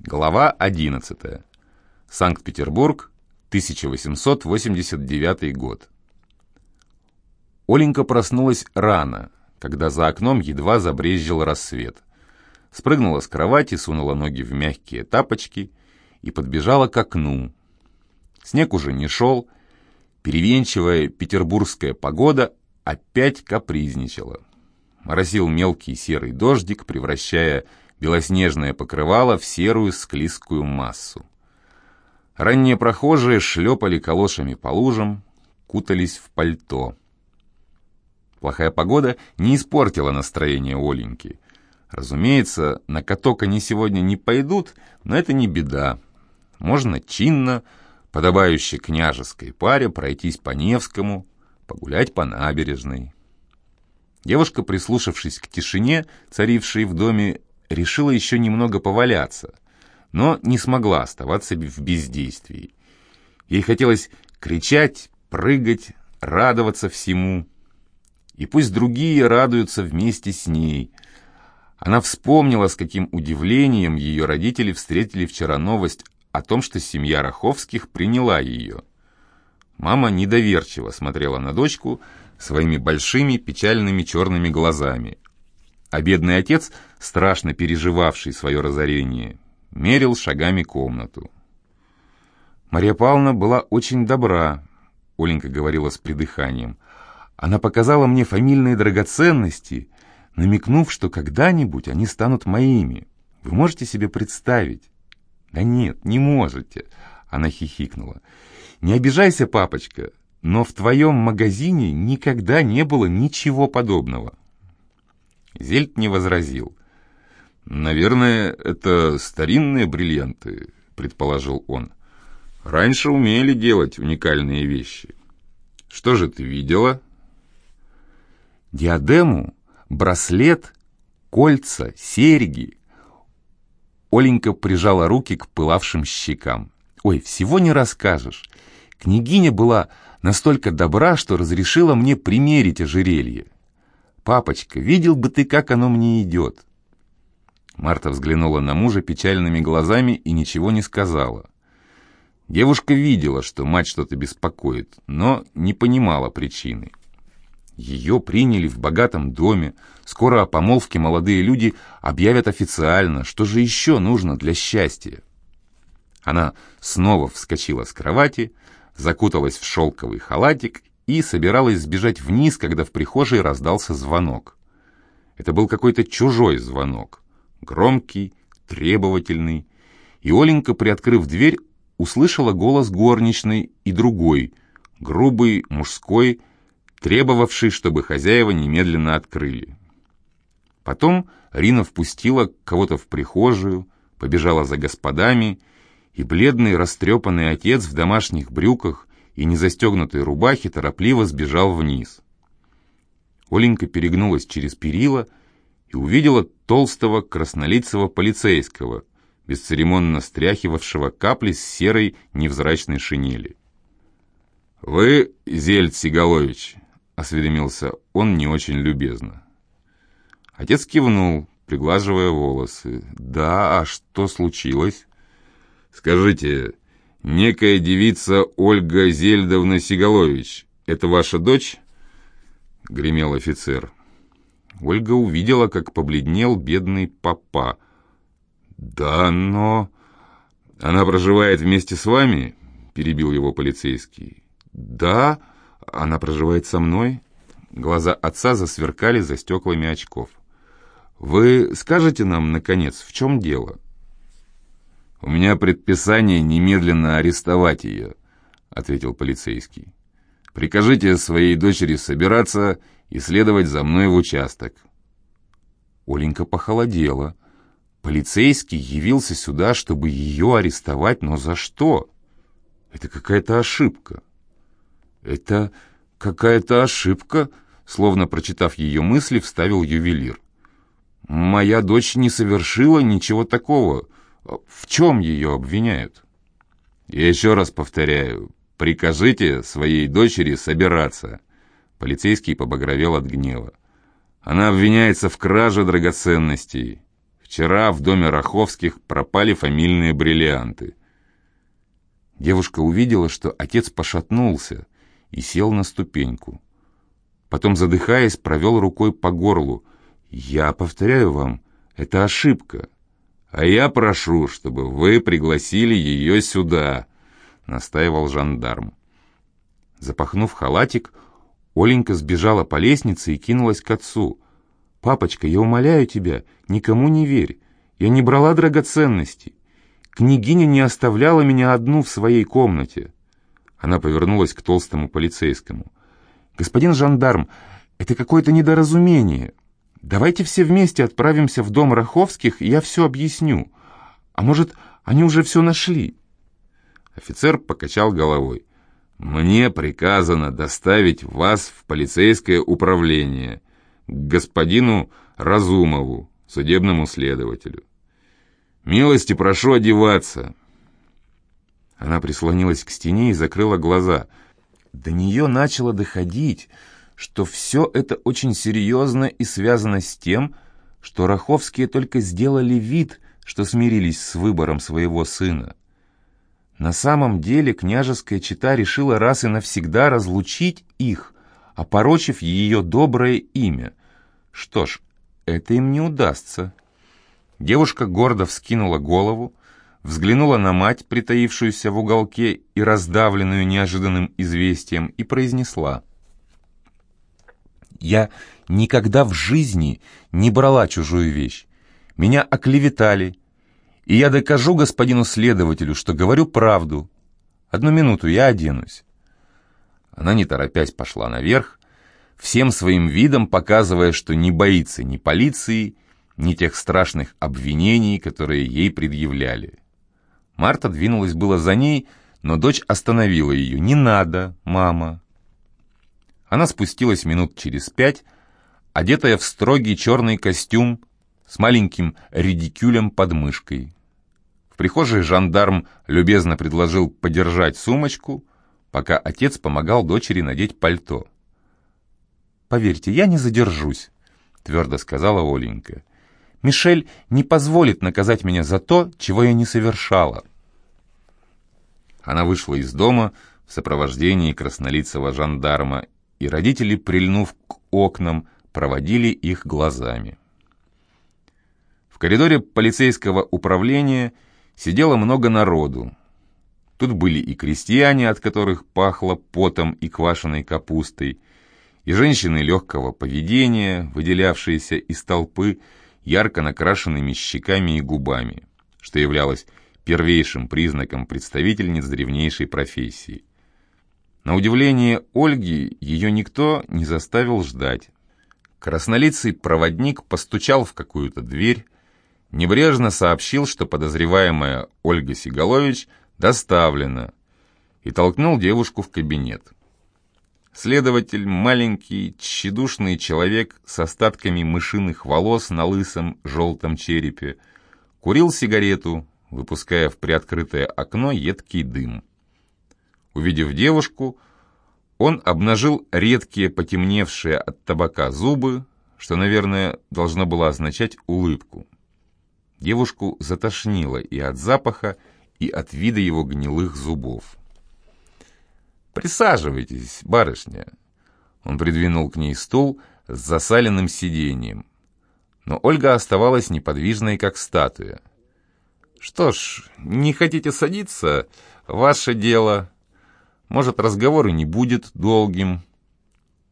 Глава 11. Санкт-Петербург, 1889 год. Оленька проснулась рано, когда за окном едва забрезжил рассвет. Спрыгнула с кровати, сунула ноги в мягкие тапочки и подбежала к окну. Снег уже не шел, перевенчивая петербургская погода опять капризничала. Моросил мелкий серый дождик, превращая белоснежное покрывало в серую склизкую массу. Ранние прохожие шлепали калошами по лужам, кутались в пальто. Плохая погода не испортила настроение Оленьки. Разумеется, на каток они сегодня не пойдут, но это не беда. Можно чинно, подобающе княжеской паре, пройтись по Невскому, погулять по набережной. Девушка, прислушавшись к тишине, царившей в доме, решила еще немного поваляться, но не смогла оставаться в бездействии. Ей хотелось кричать, прыгать, радоваться всему. И пусть другие радуются вместе с ней. Она вспомнила, с каким удивлением ее родители встретили вчера новость о том, что семья Раховских приняла ее. Мама недоверчиво смотрела на дочку своими большими печальными черными глазами, а бедный отец, страшно переживавший свое разорение, мерил шагами комнату. Мария Павловна была очень добра, Оленька говорила с придыханием. Она показала мне фамильные драгоценности, намекнув, что когда-нибудь они станут моими. Вы можете себе представить? Да нет, не можете, она хихикнула. Не обижайся, папочка, но в твоем магазине никогда не было ничего подобного. Зельд не возразил. «Наверное, это старинные бриллианты», — предположил он. «Раньше умели делать уникальные вещи. Что же ты видела?» «Диадему, браслет, кольца, серьги». Оленька прижала руки к пылавшим щекам. «Ой, всего не расскажешь. Княгиня была настолько добра, что разрешила мне примерить ожерелье. «Папочка, видел бы ты, как оно мне идет!» Марта взглянула на мужа печальными глазами и ничего не сказала. Девушка видела, что мать что-то беспокоит, но не понимала причины. Ее приняли в богатом доме, скоро о помолвке молодые люди объявят официально, что же еще нужно для счастья. Она снова вскочила с кровати, закуталась в шелковый халатик и собиралась сбежать вниз, когда в прихожей раздался звонок. Это был какой-то чужой звонок, громкий, требовательный, и Оленька, приоткрыв дверь, услышала голос горничной и другой, грубый, мужской, требовавший, чтобы хозяева немедленно открыли. Потом Рина впустила кого-то в прихожую, побежала за господами, и бледный растрепанный отец в домашних брюках и незастегнутой рубахе торопливо сбежал вниз. Оленька перегнулась через перила и увидела толстого краснолицего полицейского, бесцеремонно стряхивавшего капли с серой невзрачной шинели. «Вы, Зельд Сигалович?» — осведомился он не очень любезно. Отец кивнул, приглаживая волосы. «Да, а что случилось?» «Скажите, некая девица Ольга Зельдовна Сигалович. Это ваша дочь?» — гремел офицер. Ольга увидела, как побледнел бедный папа. «Да, но...» «Она проживает вместе с вами?» — перебил его полицейский. «Да, она проживает со мной». Глаза отца засверкали за стеклами очков. «Вы скажете нам, наконец, в чем дело?» «У меня предписание немедленно арестовать ее», — ответил полицейский. «Прикажите своей дочери собираться и следовать за мной в участок». Оленька похолодела. Полицейский явился сюда, чтобы ее арестовать, но за что? Это какая-то ошибка. Это какая-то ошибка, словно прочитав ее мысли, вставил ювелир. Моя дочь не совершила ничего такого. В чем ее обвиняют? Я еще раз повторяю, прикажите своей дочери собираться. Полицейский побагровел от гнева. Она обвиняется в краже драгоценностей. Вчера в доме Раховских пропали фамильные бриллианты. Девушка увидела, что отец пошатнулся и сел на ступеньку. Потом, задыхаясь, провел рукой по горлу. «Я повторяю вам, это ошибка. А я прошу, чтобы вы пригласили ее сюда», — настаивал жандарм. Запахнув халатик, Оленька сбежала по лестнице и кинулась к отцу. «Папочка, я умоляю тебя, никому не верь. Я не брала драгоценностей. Княгиня не оставляла меня одну в своей комнате». Она повернулась к толстому полицейскому. «Господин жандарм, это какое-то недоразумение. Давайте все вместе отправимся в дом Раховских, и я все объясню. А может, они уже все нашли?» Офицер покачал головой. «Мне приказано доставить вас в полицейское управление, к господину Разумову, судебному следователю. Милости прошу одеваться». Она прислонилась к стене и закрыла глаза. До нее начало доходить, что все это очень серьезно и связано с тем, что Раховские только сделали вид, что смирились с выбором своего сына. На самом деле княжеская чета решила раз и навсегда разлучить их, опорочив ее доброе имя. Что ж, это им не удастся. Девушка гордо вскинула голову, взглянула на мать, притаившуюся в уголке и раздавленную неожиданным известием, и произнесла. «Я никогда в жизни не брала чужую вещь. Меня оклеветали, и я докажу господину следователю, что говорю правду. Одну минуту, я оденусь». Она, не торопясь, пошла наверх, всем своим видом показывая, что не боится ни полиции, ни тех страшных обвинений, которые ей предъявляли. Марта двинулась было за ней, но дочь остановила ее. «Не надо, мама». Она спустилась минут через пять, одетая в строгий черный костюм с маленьким редикюлем под мышкой прихожей жандарм любезно предложил подержать сумочку, пока отец помогал дочери надеть пальто. «Поверьте, я не задержусь», — твердо сказала Оленька. «Мишель не позволит наказать меня за то, чего я не совершала». Она вышла из дома в сопровождении краснолицего жандарма, и родители, прильнув к окнам, проводили их глазами. В коридоре полицейского управления – сидело много народу. Тут были и крестьяне, от которых пахло потом и квашеной капустой, и женщины легкого поведения, выделявшиеся из толпы ярко накрашенными щеками и губами, что являлось первейшим признаком представительниц древнейшей профессии. На удивление Ольги ее никто не заставил ждать. Краснолицый проводник постучал в какую-то дверь, небрежно сообщил, что подозреваемая Ольга Сигалович доставлена, и толкнул девушку в кабинет. Следователь, маленький, тщедушный человек с остатками мышиных волос на лысом желтом черепе, курил сигарету, выпуская в приоткрытое окно едкий дым. Увидев девушку, он обнажил редкие потемневшие от табака зубы, что, наверное, должно было означать улыбку. Девушку затошнило и от запаха, и от вида его гнилых зубов. «Присаживайтесь, барышня!» Он придвинул к ней стул с засаленным сиденьем. Но Ольга оставалась неподвижной, как статуя. «Что ж, не хотите садиться? Ваше дело. Может, разговор и не будет долгим.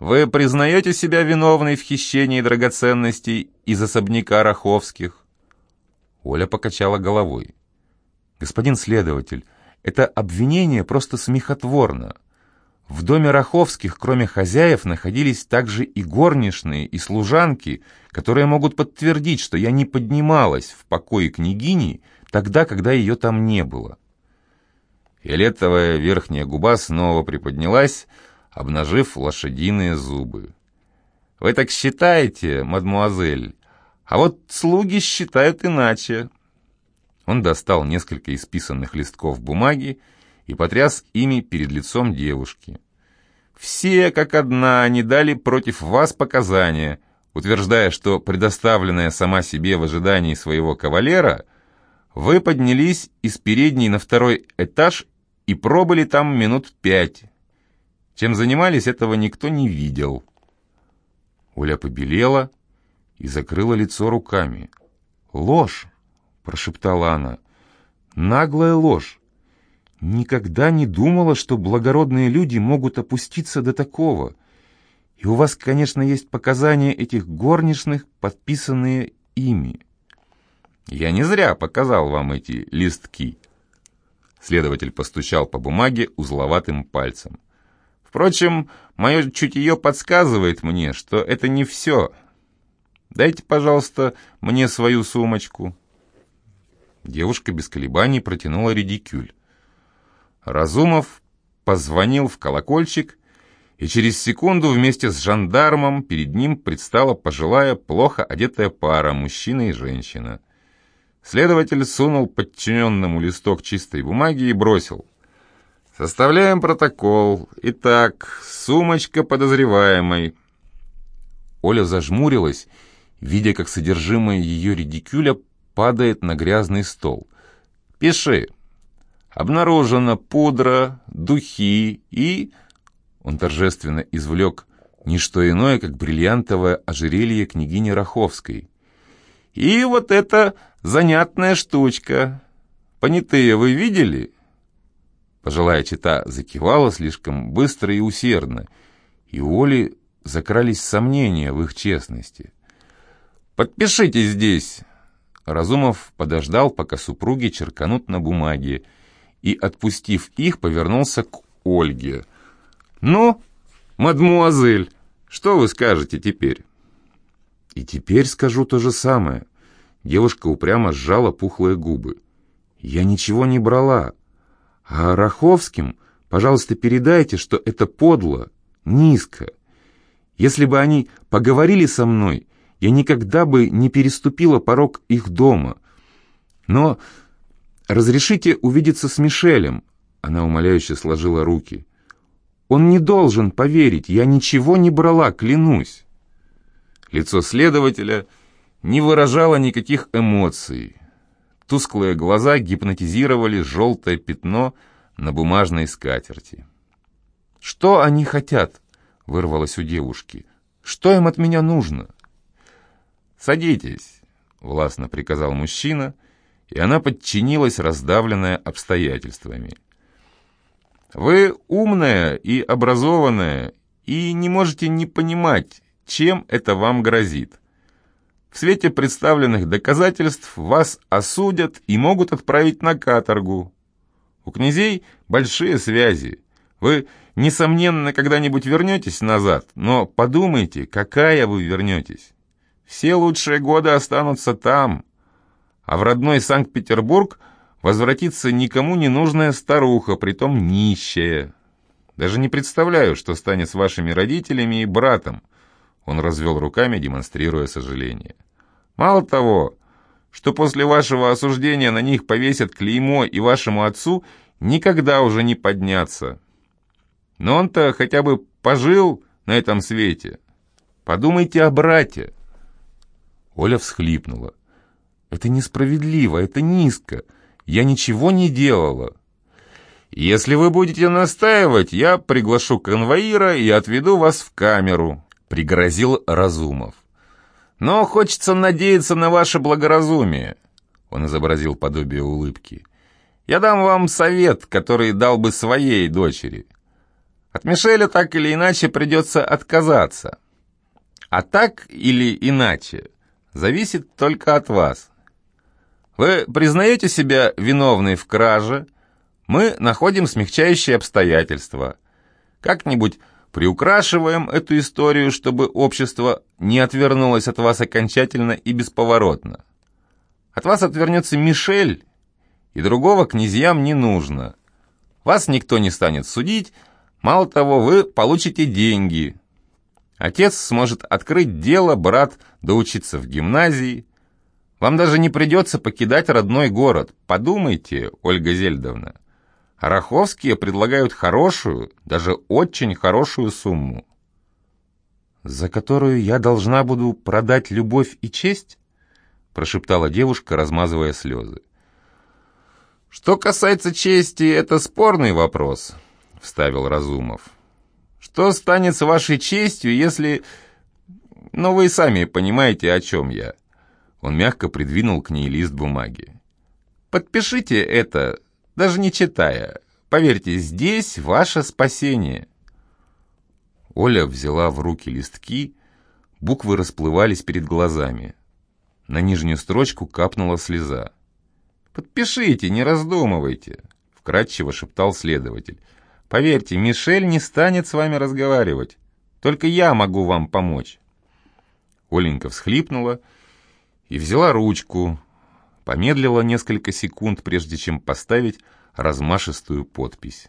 Вы признаете себя виновной в хищении драгоценностей из особняка Раховских?» Оля покачала головой. «Господин следователь, это обвинение просто смехотворно. В доме Раховских, кроме хозяев, находились также и горничные, и служанки, которые могут подтвердить, что я не поднималась в покое княгини тогда, когда ее там не было». Фиолетовая верхняя губа снова приподнялась, обнажив лошадиные зубы. «Вы так считаете, мадмуазель?» А вот слуги считают иначе. Он достал несколько исписанных листков бумаги и потряс ими перед лицом девушки. «Все, как одна, они дали против вас показания. утверждая, что предоставленная сама себе в ожидании своего кавалера, вы поднялись из передней на второй этаж и пробыли там минут пять. Чем занимались, этого никто не видел. Оля побелела и закрыла лицо руками. «Ложь!» — прошептала она. «Наглая ложь! Никогда не думала, что благородные люди могут опуститься до такого. И у вас, конечно, есть показания этих горничных, подписанные ими. Я не зря показал вам эти листки. Следователь постучал по бумаге узловатым пальцем. Впрочем, мое чутье подсказывает мне, что это не все. Дайте, пожалуйста, мне свою сумочку. Девушка без колебаний протянула редикюль. Разумов позвонил в колокольчик, и через секунду вместе с жандармом перед ним предстала пожилая, плохо одетая пара, мужчина и женщина. Следователь сунул подчиненному листок чистой бумаги и бросил. «Составляем протокол. Итак, сумочка подозреваемой». Оля зажмурилась, видя, как содержимое ее редикюля падает на грязный стол. «Пиши», обнаружена пудра, духи и... Он торжественно извлек не что иное, как бриллиантовое ожерелье княгини Раховской. И вот эта занятная штучка. Понятые вы видели? Пожилая чита закивала слишком быстро и усердно, и у Оли закрались сомнения в их честности. «Подпишите здесь!» Разумов подождал, пока супруги черканут на бумаге, и, отпустив их, повернулся к Ольге. «Ну, мадмуазель, что вы скажете теперь?» «И теперь скажу то же самое». Девушка упрямо сжала пухлые губы. «Я ничего не брала. А Раховским, пожалуйста, передайте, что это подло, низко. Если бы они поговорили со мной, я никогда бы не переступила порог их дома. Но «Разрешите увидеться с Мишелем?» Она умоляюще сложила руки. «Он не должен поверить, я ничего не брала, клянусь». Лицо следователя не выражало никаких эмоций. Тусклые глаза гипнотизировали желтое пятно на бумажной скатерти. «Что они хотят?» — вырвалось у девушки. «Что им от меня нужно?» «Садитесь», — властно приказал мужчина, — и она подчинилась, раздавленная обстоятельствами. «Вы умная и образованная, и не можете не понимать, чем это вам грозит. В свете представленных доказательств вас осудят и могут отправить на каторгу. У князей большие связи. Вы, несомненно, когда-нибудь вернетесь назад, но подумайте, какая вы вернетесь. Все лучшие годы останутся там, а в родной Санкт-Петербург возвратится никому не нужная старуха, притом нищая. Даже не представляю, что станет с вашими родителями и братом. Он развел руками, демонстрируя сожаление. Мало того, что после вашего осуждения на них повесят клеймо и вашему отцу никогда уже не подняться. Но он-то хотя бы пожил на этом свете. Подумайте о брате. Оля всхлипнула. Это несправедливо, это низко. Я ничего не делала. Если вы будете настаивать, я приглашу конвоира и отведу вас в камеру, пригрозил Разумов. Но хочется надеяться на ваше благоразумие. Он изобразил подобие улыбки. Я дам вам совет, который дал бы своей дочери. От Мишеля так или иначе придется отказаться. А так или иначе зависит только от вас. Вы признаете себя виновной в краже? Мы находим смягчающие обстоятельства. Как-нибудь приукрашиваем эту историю, чтобы общество не отвернулось от вас окончательно и бесповоротно. От вас отвернется Мишель, и другого князьям не нужно. Вас никто не станет судить, мало того, вы получите деньги. Отец сможет открыть дело, брат доучиться в гимназии, вам даже не придется покидать родной город. Подумайте, Ольга Зельдовна. Раховские предлагают хорошую, даже очень хорошую сумму. «За которую я должна буду продать любовь и честь?» прошептала девушка, размазывая слезы. «Что касается чести, это спорный вопрос», — вставил Разумов. «Что станет с вашей честью, если...» «Ну, вы сами понимаете, о чем я». Он мягко придвинул к ней лист бумаги. «Подпишите это, даже не читая. Поверьте, здесь ваше спасение». Оля взяла в руки листки, буквы расплывались перед глазами. На нижнюю строчку капнула слеза. «Подпишите, не раздумывайте», — вкратчиво шептал следователь. «Поверьте, Мишель не станет с вами разговаривать. Только я могу вам помочь». Оленька всхлипнула и взяла ручку, помедлила несколько секунд, прежде чем поставить размашистую подпись.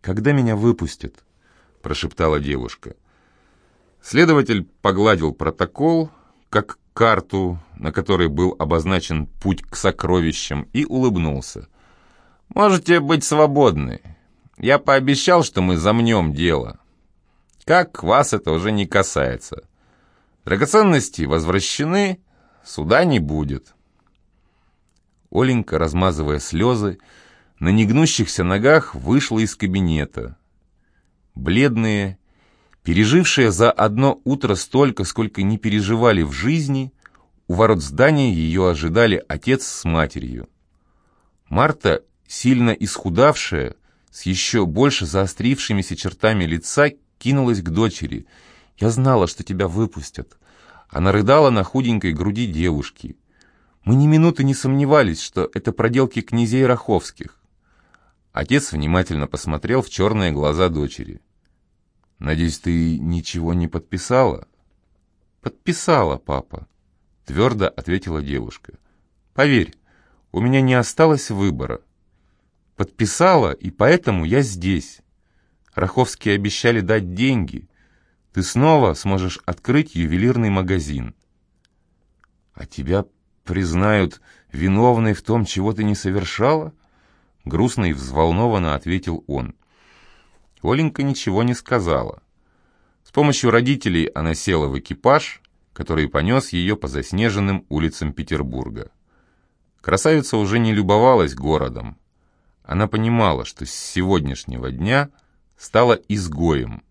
«Когда меня выпустят?» — прошептала девушка. Следователь погладил протокол, как карту, на которой был обозначен путь к сокровищам, и улыбнулся. «Можете быть свободны. Я пообещал, что мы замнем дело. Как вас это уже не касается. Драгоценности возвращены, суда не будет». Оленька, размазывая слезы, на негнущихся ногах вышла из кабинета. Бледные, пережившие за одно утро столько, сколько не переживали в жизни, у ворот здания ее ожидали отец с матерью. Марта, сильно исхудавшая, с еще больше заострившимися чертами лица, кинулась к дочери. «Я знала, что тебя выпустят». Она рыдала на худенькой груди девушки. Мы ни минуты не сомневались, что это проделки князей Раховских. Отец внимательно посмотрел в черные глаза дочери. «Надеюсь, ты ничего не подписала?» «Подписала, папа», — твердо ответила девушка. «Поверь, у меня не осталось выбора. Подписала, и поэтому я здесь. Раховские обещали дать деньги. Ты снова сможешь открыть ювелирный магазин. А тебя признают виновной в том, чего ты не совершала?» Грустно и взволнованно ответил он. Оленька ничего не сказала. С помощью родителей она села в экипаж, который понес ее по заснеженным улицам Петербурга. Красавица уже не любовалась городом. Она понимала, что с сегодняшнего дня стала изгоем,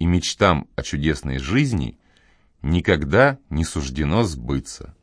и мечтам о чудесной жизни никогда не суждено сбыться.